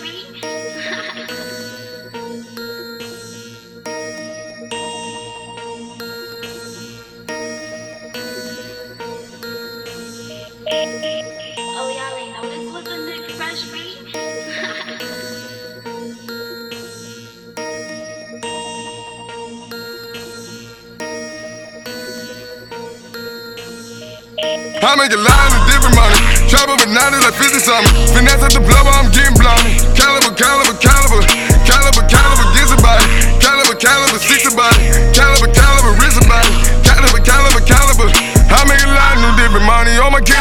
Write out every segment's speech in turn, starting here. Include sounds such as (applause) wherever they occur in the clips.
beat. (laughs) oh, a beat. I make a line of different money. Trap up at 90 like 50 something. Finesse at the blower,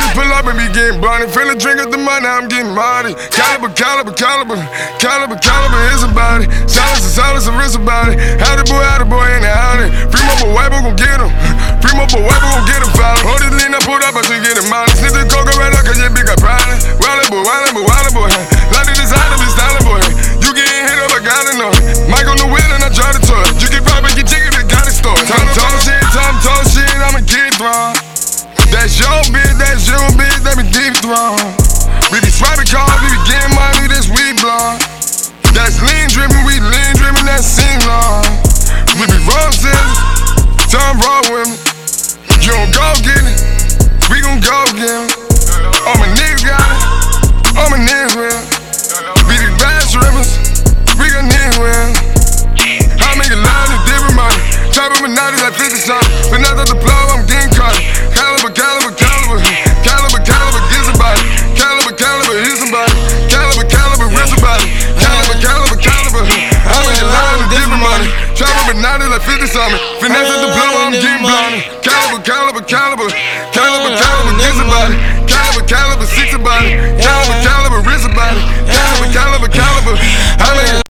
kiddies pull up and be getting blunted. Finna drink up the money, I'm getting money. Caliber, caliber, caliber. Caliber, caliber, is a body. Silence, silence, wrist a body. How the boy, how the boy in the alley. Free mobile wipe, gon' get him. Free mobile wipe, gon' get him foul. Hold this lean up, pull up, I should get him money. Snip the coca right up, cause your big got problem. Wildin' boy, wildin' boy, Don't go get it, we gon' go get it. started like 50 something. Finesse at the blow, I'm getting blinded. Caliber, caliber, caliber. Caliber, caliber, gets about it. Caliber, caliber, six about it. Caliber, caliber.